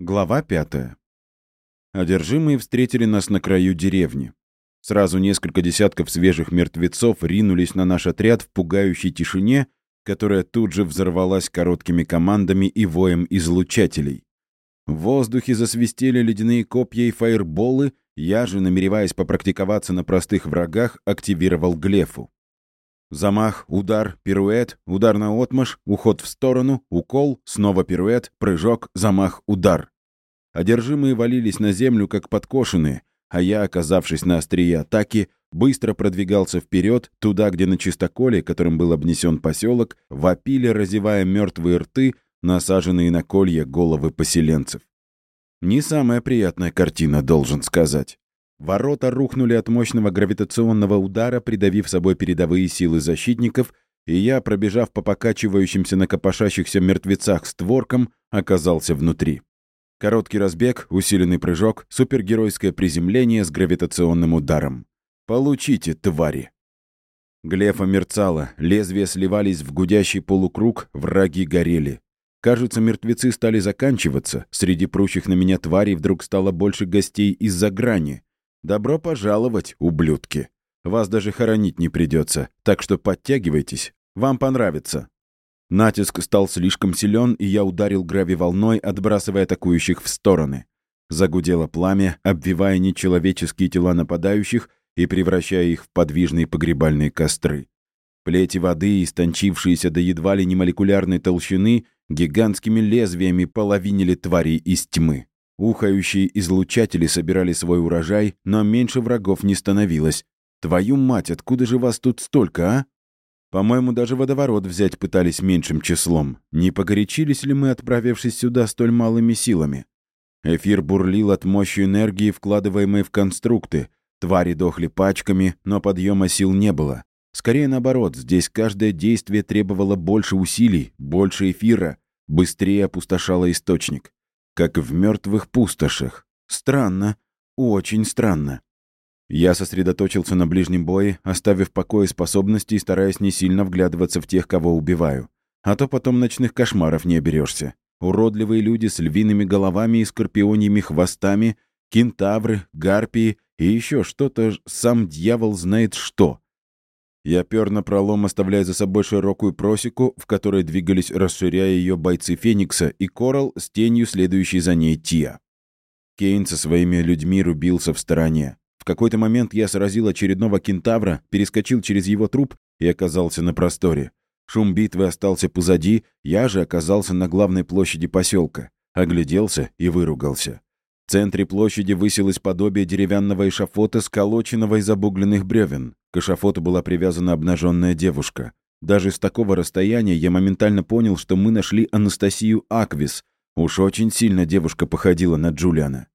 Глава пятая. Одержимые встретили нас на краю деревни. Сразу несколько десятков свежих мертвецов ринулись на наш отряд в пугающей тишине, которая тут же взорвалась короткими командами и воем излучателей. В воздухе засвистели ледяные копья и фаерболы, я же, намереваясь попрактиковаться на простых врагах, активировал глефу. Замах, удар, пируэт, удар на отмаш, уход в сторону, укол, снова пируэт, прыжок, замах, удар. Одержимые валились на землю, как подкошенные, а я, оказавшись на острие атаки, быстро продвигался вперед, туда, где на чистоколе, которым был обнесен поселок, вопили, разевая мертвые рты, насаженные на колья головы поселенцев. Не самая приятная картина, должен сказать. Ворота рухнули от мощного гравитационного удара, придавив собой передовые силы защитников, и я, пробежав по покачивающимся на копошащихся мертвецах створкам, оказался внутри. Короткий разбег, усиленный прыжок, супергеройское приземление с гравитационным ударом. Получите, твари! Глефа мерцала, лезвия сливались в гудящий полукруг, враги горели. Кажется, мертвецы стали заканчиваться, среди прущих на меня тварей вдруг стало больше гостей из-за грани — Добро пожаловать, ублюдки. Вас даже хоронить не придется, так что подтягивайтесь, вам понравится. Натиск стал слишком силен, и я ударил грави волной, отбрасывая атакующих в стороны. Загудело пламя, обвивая нечеловеческие тела нападающих и превращая их в подвижные погребальные костры. Плети воды, истончившиеся до едва ли не молекулярной толщины, гигантскими лезвиями половинили тварей из тьмы. Ухающие излучатели собирали свой урожай, но меньше врагов не становилось. Твою мать, откуда же вас тут столько, а? По-моему, даже водоворот взять пытались меньшим числом. Не погорячились ли мы, отправившись сюда столь малыми силами? Эфир бурлил от мощи энергии, вкладываемой в конструкты. Твари дохли пачками, но подъема сил не было. Скорее наоборот, здесь каждое действие требовало больше усилий, больше эфира, быстрее опустошало источник как в мертвых пустошах. Странно, очень странно. Я сосредоточился на ближнем бое, оставив покое способности и стараясь не сильно вглядываться в тех, кого убиваю. А то потом ночных кошмаров не оберешься. Уродливые люди с львиными головами и скорпионьими хвостами, кентавры, гарпии и еще что-то, сам дьявол знает что. Я пер на пролом, оставляя за собой широкую просеку, в которой двигались, расширяя ее бойцы Феникса, и Корал с тенью, следующей за ней Тия. Кейн со своими людьми рубился в стороне. В какой-то момент я сразил очередного кентавра, перескочил через его труп и оказался на просторе. Шум битвы остался позади, я же оказался на главной площади поселка. Огляделся и выругался. В центре площади высилось подобие деревянного эшафота, сколоченного из обугленных бревен. К эшафоту была привязана обнаженная девушка. Даже с такого расстояния я моментально понял, что мы нашли Анастасию Аквис. Уж очень сильно девушка походила на Джулиана.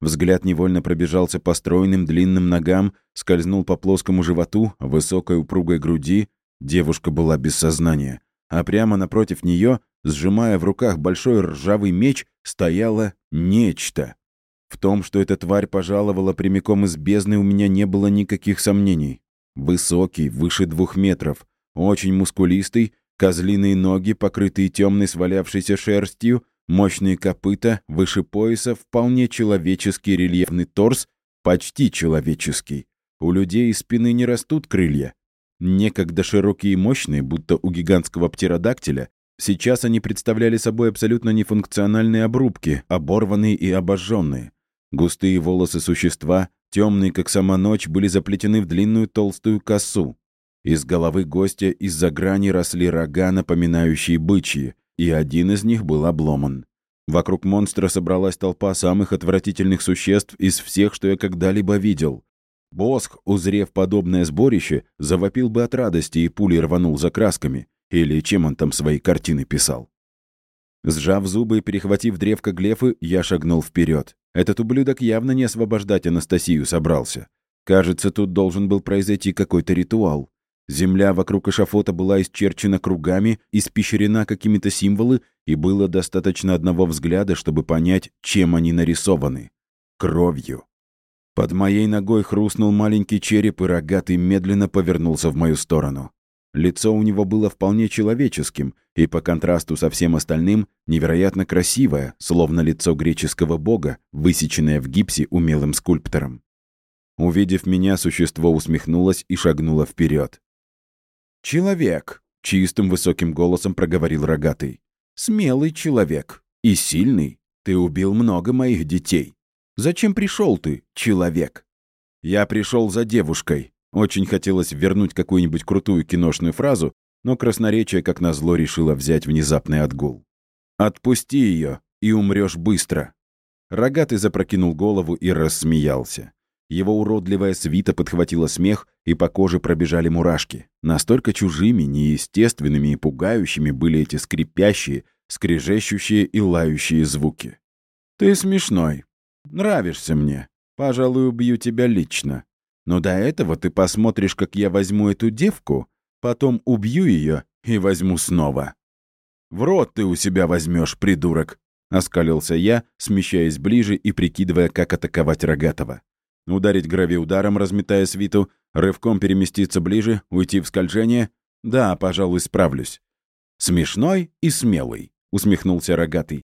Взгляд невольно пробежался по стройным длинным ногам, скользнул по плоскому животу, высокой упругой груди. Девушка была без сознания. А прямо напротив нее, сжимая в руках большой ржавый меч, стояло нечто. В том, что эта тварь пожаловала прямиком из бездны, у меня не было никаких сомнений. Высокий, выше двух метров, очень мускулистый, козлиные ноги, покрытые темной свалявшейся шерстью, мощные копыта, выше пояса, вполне человеческий рельефный торс, почти человеческий. У людей из спины не растут крылья. Некогда широкие и мощные, будто у гигантского птеродактиля, сейчас они представляли собой абсолютно нефункциональные обрубки, оборванные и обожженные. Густые волосы существа, темные, как сама ночь, были заплетены в длинную толстую косу. Из головы гостя из-за грани росли рога, напоминающие бычьи, и один из них был обломан. Вокруг монстра собралась толпа самых отвратительных существ из всех, что я когда-либо видел. Босх, узрев подобное сборище, завопил бы от радости и пулей рванул за красками. Или чем он там свои картины писал. Сжав зубы и перехватив древко глефы, я шагнул вперед. Этот ублюдок явно не освобождать Анастасию собрался. Кажется, тут должен был произойти какой-то ритуал. Земля вокруг эшафота была исчерчена кругами, испещрена какими-то символы, и было достаточно одного взгляда, чтобы понять, чем они нарисованы. Кровью. Под моей ногой хрустнул маленький череп, и рогатый медленно повернулся в мою сторону. Лицо у него было вполне человеческим и по контрасту со всем остальным невероятно красивое, словно лицо греческого бога, высеченное в гипсе умелым скульптором. Увидев меня, существо усмехнулось и шагнуло вперед. «Человек!» — чистым высоким голосом проговорил рогатый. «Смелый человек и сильный. Ты убил много моих детей. Зачем пришел ты, человек?» «Я пришел за девушкой», очень хотелось вернуть какую-нибудь крутую киношную фразу, но красноречие, как назло, решило взять внезапный отгул. «Отпусти ее, и умрешь быстро!» Рогатый запрокинул голову и рассмеялся. Его уродливая свита подхватила смех, и по коже пробежали мурашки. Настолько чужими, неестественными и пугающими были эти скрипящие, скрежещущие и лающие звуки. «Ты смешной. Нравишься мне. Пожалуй, убью тебя лично. Но до этого ты посмотришь, как я возьму эту девку, потом убью ее и возьму снова. В рот ты у себя возьмешь, придурок!» — оскалился я, смещаясь ближе и прикидывая, как атаковать Рогатого. Ударить грави ударом, разметая свиту, рывком переместиться ближе, уйти в скольжение. Да, пожалуй, справлюсь. «Смешной и смелый», — усмехнулся Рогатый.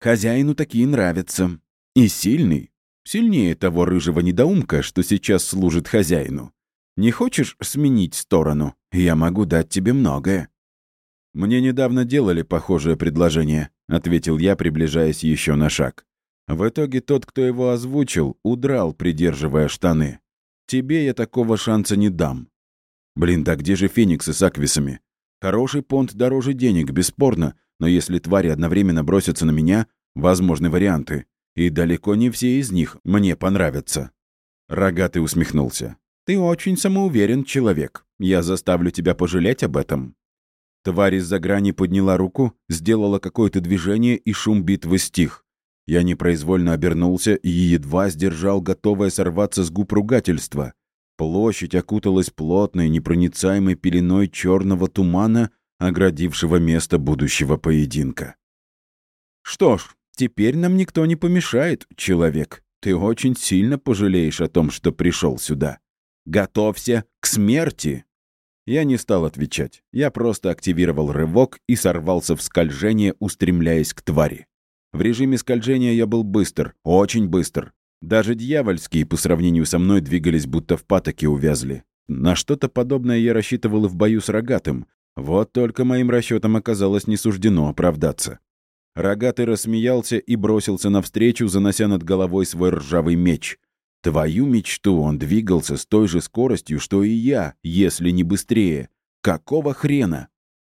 «Хозяину такие нравятся. И сильный, Сильнее того рыжего недоумка, что сейчас служит хозяину. Не хочешь сменить сторону? Я могу дать тебе многое». «Мне недавно делали похожее предложение», — ответил я, приближаясь еще на шаг. В итоге тот, кто его озвучил, удрал, придерживая штаны. Тебе я такого шанса не дам. Блин, да где же фениксы с аквисами? Хороший понт дороже денег, бесспорно, но если твари одновременно бросятся на меня, возможны варианты и далеко не все из них мне понравятся». Рогатый усмехнулся. «Ты очень самоуверен человек. Я заставлю тебя пожалеть об этом». Тварь из-за грани подняла руку, сделала какое-то движение, и шум битвы стих. Я непроизвольно обернулся и едва сдержал готовое сорваться с губ ругательства. Площадь окуталась плотной, непроницаемой пеленой черного тумана, оградившего место будущего поединка. Что ж, Теперь нам никто не помешает, человек. Ты очень сильно пожалеешь о том, что пришел сюда. Готовься к смерти!» Я не стал отвечать. Я просто активировал рывок и сорвался в скольжение, устремляясь к твари. В режиме скольжения я был быстр, очень быстр. Даже дьявольские по сравнению со мной двигались, будто в патоке увязли. На что-то подобное я рассчитывал и в бою с рогатым. Вот только моим расчетам оказалось не суждено оправдаться. Рогатый рассмеялся и бросился навстречу, занося над головой свой ржавый меч. Твою мечту он двигался с той же скоростью, что и я, если не быстрее. Какого хрена?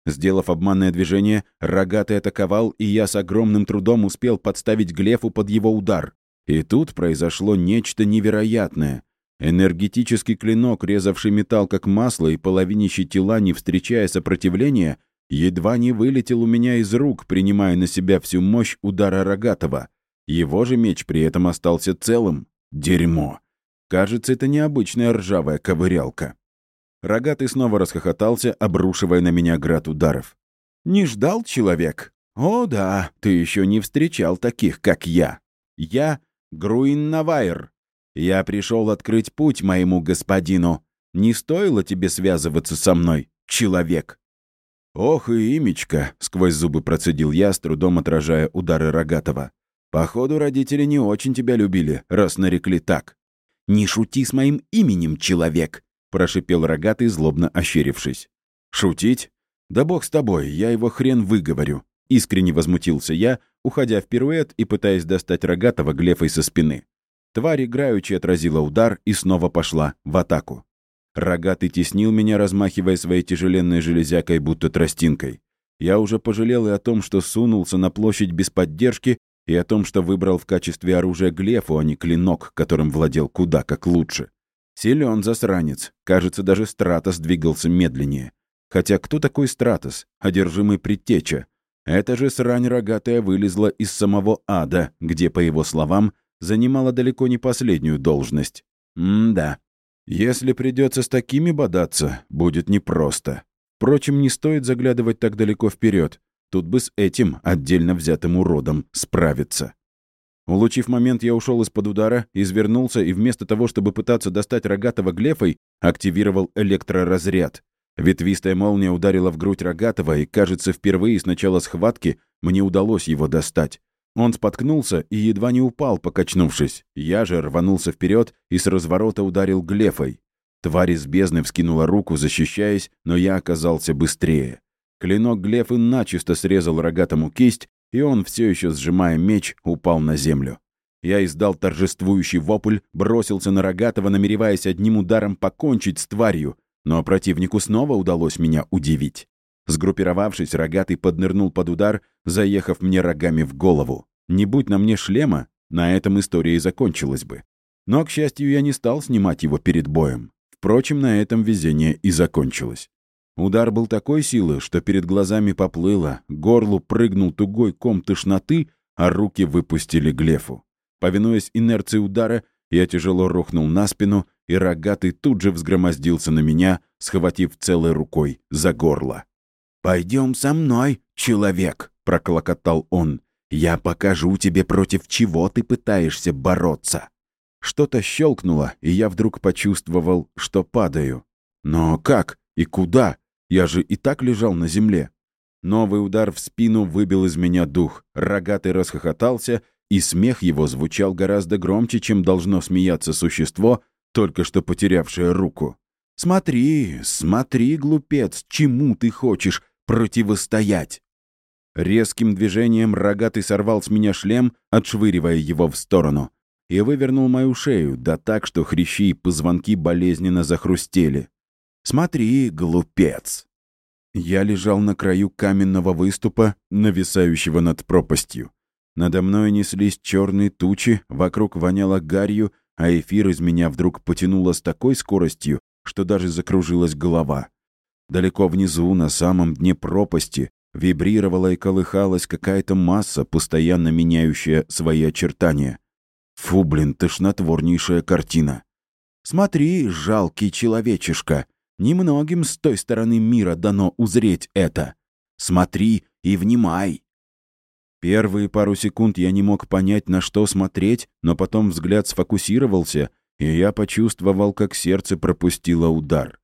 Сделав обманное движение, Рогатый атаковал, и я с огромным трудом успел подставить Глефу под его удар. И тут произошло нечто невероятное. Энергетический клинок, резавший металл как масло и половинищий тела, не встречая сопротивления, едва не вылетел у меня из рук, принимая на себя всю мощь удара Рогатого. Его же меч при этом остался целым. Дерьмо. Кажется, это необычная ржавая ковырялка. Рогатый снова расхохотался, обрушивая на меня град ударов. «Не ждал человек? О да, ты еще не встречал таких, как я. Я Груин Навайр. Я пришел открыть путь моему господину. Не стоило тебе связываться со мной, человек». «Ох и имечко!» — сквозь зубы процедил я, с трудом отражая удары Рогатого. «Походу, родители не очень тебя любили, раз нарекли так». «Не шути с моим именем, человек!» — прошипел Рогатый, злобно ощерившись. «Шутить? Да бог с тобой, я его хрен выговорю!» Искренне возмутился я, уходя в пируэт и пытаясь достать Рогатого глефой со спины. Тварь играючи отразила удар и снова пошла в атаку. Рогатый теснил меня, размахивая своей тяжеленной железякой, будто тростинкой. Я уже пожалел и о том, что сунулся на площадь без поддержки, и о том, что выбрал в качестве оружия глефу, а не клинок, которым владел куда как лучше. Силен засранец. Кажется, даже Стратос двигался медленнее. Хотя кто такой Стратос? Одержимый предтеча. Это же срань рогатая вылезла из самого ада, где, по его словам, занимала далеко не последнюю должность. М-да. Если придется с такими бодаться, будет непросто. Впрочем, не стоит заглядывать так далеко вперед. Тут бы с этим отдельно взятым уродом справиться. Улучив момент, я ушел из-под удара, извернулся и вместо того, чтобы пытаться достать рогатого глефой, активировал электроразряд. Ветвистая молния ударила в грудь Рогатого, и, кажется, впервые с начала схватки мне удалось его достать. Он споткнулся и едва не упал, покачнувшись. Я же рванулся вперед и с разворота ударил глефой. Тварь из бездны вскинула руку, защищаясь, но я оказался быстрее. Клинок глефы начисто срезал рогатому кисть, и он, все еще сжимая меч, упал на землю. Я издал торжествующий вопль, бросился на рогатого, намереваясь одним ударом покончить с тварью, но противнику снова удалось меня удивить. Сгруппировавшись, рогатый поднырнул под удар, заехав мне рогами в голову. Не будь на мне шлема, на этом история и закончилась бы. Но, к счастью, я не стал снимать его перед боем. Впрочем, на этом везение и закончилось. Удар был такой силы, что перед глазами поплыло, горлу прыгнул тугой ком тошноты, а руки выпустили глефу. Повинуясь инерции удара, я тяжело рухнул на спину, и рогатый тут же взгромоздился на меня, схватив целой рукой за горло. «Пойдем со мной, человек!» — проклокотал он. «Я покажу тебе, против чего ты пытаешься бороться!» Что-то щелкнуло, и я вдруг почувствовал, что падаю. Но как и куда? Я же и так лежал на земле. Новый удар в спину выбил из меня дух. Рогатый расхохотался, и смех его звучал гораздо громче, чем должно смеяться существо, только что потерявшее руку. «Смотри, смотри, глупец, чему ты хочешь противостоять?» Резким движением рогатый сорвал с меня шлем, отшвыривая его в сторону, и вывернул мою шею, да так, что хрящи и позвонки болезненно захрустели. «Смотри, глупец!» Я лежал на краю каменного выступа, нависающего над пропастью. Надо мной неслись черные тучи, вокруг воняло гарью, а эфир из меня вдруг потянуло с такой скоростью, что даже закружилась голова. Далеко внизу, на самом дне пропасти, вибрировала и колыхалась какая-то масса, постоянно меняющая свои очертания. Фу, блин, тошнотворнейшая картина. «Смотри, жалкий человечишка, немногим с той стороны мира дано узреть это. Смотри и внимай!» Первые пару секунд я не мог понять, на что смотреть, но потом взгляд сфокусировался, и я почувствовал, как сердце пропустило удар.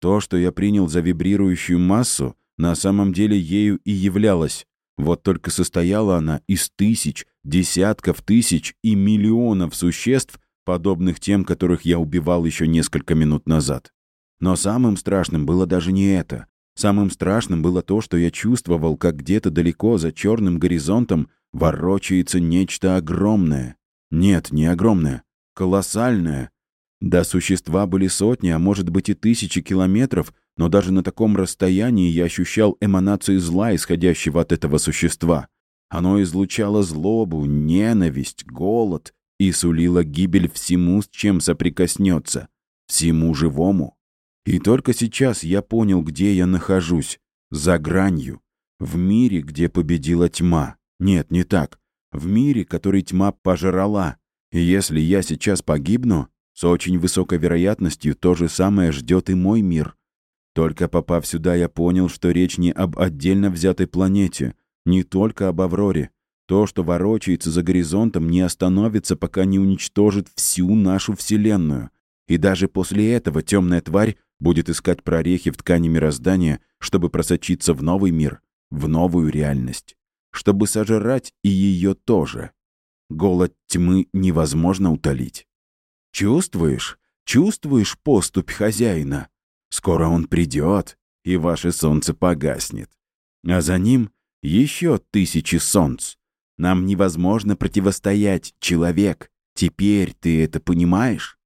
То, что я принял за вибрирующую массу, на самом деле ею и являлось. Вот только состояла она из тысяч, десятков тысяч и миллионов существ, подобных тем, которых я убивал еще несколько минут назад. Но самым страшным было даже не это. Самым страшным было то, что я чувствовал, как где-то далеко за черным горизонтом ворочается нечто огромное. Нет, не огромное, колоссальное. До существа были сотни, а может быть и тысячи километров, но даже на таком расстоянии я ощущал эманации зла, исходящего от этого существа. Оно излучало злобу, ненависть, голод и сулило гибель всему, с чем соприкоснется, всему живому. И только сейчас я понял, где я нахожусь. За гранью. В мире, где победила тьма. Нет, не так. В мире, который тьма пожрала. И если я сейчас погибну, с очень высокой вероятностью то же самое ждет и мой мир. Только попав сюда, я понял, что речь не об отдельно взятой планете, не только об Авроре. То, что ворочается за горизонтом, не остановится, пока не уничтожит всю нашу Вселенную. И даже после этого темная тварь будет искать прорехи в ткани мироздания, чтобы просочиться в новый мир, в новую реальность, чтобы сожрать и ее тоже. Голод тьмы невозможно утолить. Чувствуешь? Чувствуешь поступь хозяина? Скоро он придет, и ваше солнце погаснет. А за ним еще тысячи солнц. Нам невозможно противостоять, человек. Теперь ты это понимаешь?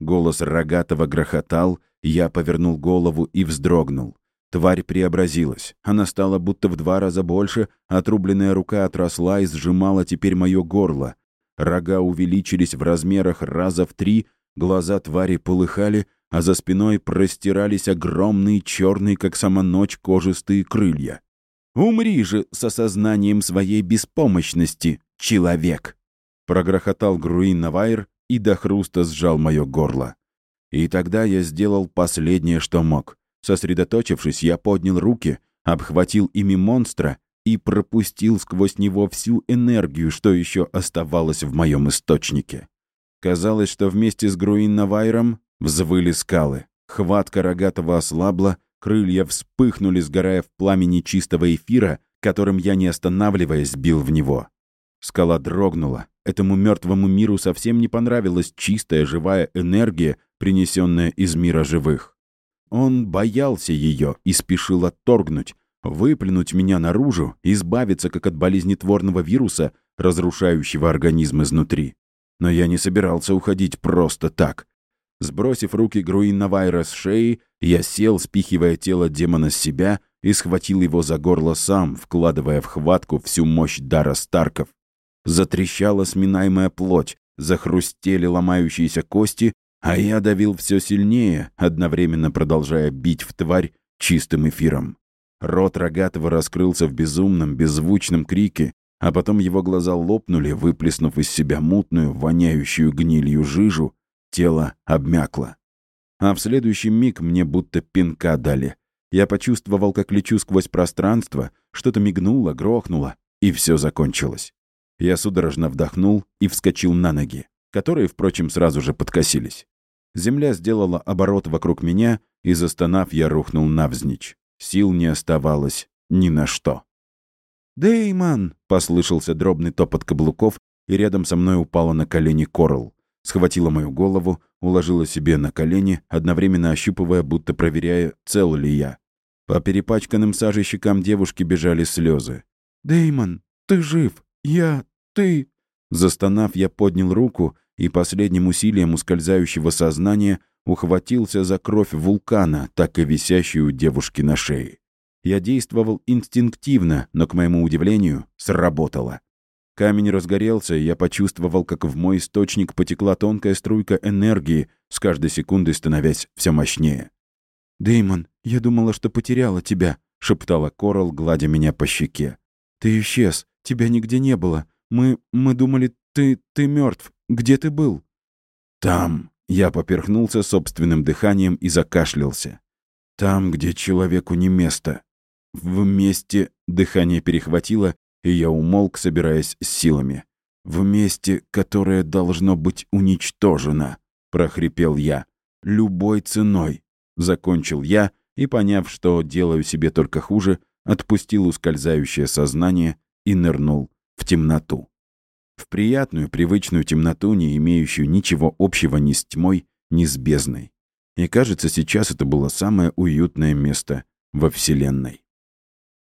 Голос Рогатого грохотал, я повернул голову и вздрогнул. Тварь преобразилась. Она стала будто в два раза больше, отрубленная рука отросла и сжимала теперь мое горло. Рога увеличились в размерах раза в три, глаза твари полыхали, а за спиной простирались огромные черные, как сама ночь, кожистые крылья. «Умри же с осознанием своей беспомощности, человек!» Прогрохотал Груин Навайр и до хруста сжал мое горло. И тогда я сделал последнее, что мог. Сосредоточившись, я поднял руки, обхватил ими монстра и пропустил сквозь него всю энергию, что еще оставалось в моем источнике. Казалось, что вместе с Груинновайром взвыли скалы. Хватка рогатого ослабла, Крылья вспыхнули, сгорая в пламени чистого эфира, которым я, не останавливаясь, бил в него. Скала дрогнула. Этому мертвому миру совсем не понравилась чистая живая энергия, принесенная из мира живых. Он боялся ее и спешил отторгнуть, выплюнуть меня наружу, избавиться как от болезнетворного вируса, разрушающего организм изнутри. Но я не собирался уходить просто так. Сбросив руки Груиннавайра с шеи, я сел, спихивая тело демона с себя, и схватил его за горло сам, вкладывая в хватку всю мощь дара Старков. Затрещала сминаемая плоть, захрустели ломающиеся кости, а я давил все сильнее, одновременно продолжая бить в тварь чистым эфиром. Рот Рогатого раскрылся в безумном, беззвучном крике, а потом его глаза лопнули, выплеснув из себя мутную, воняющую гнилью жижу, тело обмякло. А в следующий миг мне будто пинка дали. Я почувствовал, как лечу сквозь пространство, что-то мигнуло, грохнуло, и все закончилось. Я судорожно вдохнул и вскочил на ноги, которые, впрочем, сразу же подкосились. Земля сделала оборот вокруг меня, и, застонав, я рухнул навзничь. Сил не оставалось ни на что. «Дэймон!» — послышался дробный топот каблуков, и рядом со мной упала на колени Корл. Схватила мою голову, уложила себе на колени, одновременно ощупывая, будто проверяя, цел ли я. По перепачканным сажей щекам девушки бежали слезы. Дэймон, ты жив! Я... ты...» Застонав, я поднял руку и последним усилием ускользающего сознания ухватился за кровь вулкана, так и висящую девушки на шее. Я действовал инстинктивно, но, к моему удивлению, сработало. Камень разгорелся, и я почувствовал, как в мой источник потекла тонкая струйка энергии, с каждой секундой становясь все мощнее. Дэймон, я думала, что потеряла тебя», — шептала Корал, гладя меня по щеке. «Ты исчез, тебя нигде не было. Мы... мы думали, ты... ты мертв. Где ты был?» «Там», я поперхнулся собственным дыханием и закашлялся. Там, где человеку не место. В месте дыхание перехватило, и я умолк, собираясь с силами. «В месте, которое должно быть уничтожено», — прохрипел я. «Любой ценой», — закончил я, и, поняв, что делаю себе только хуже, отпустил ускользающее сознание и нырнул в темноту в приятную, привычную темноту, не имеющую ничего общего ни с тьмой, ни с бездной. И кажется, сейчас это было самое уютное место во Вселенной.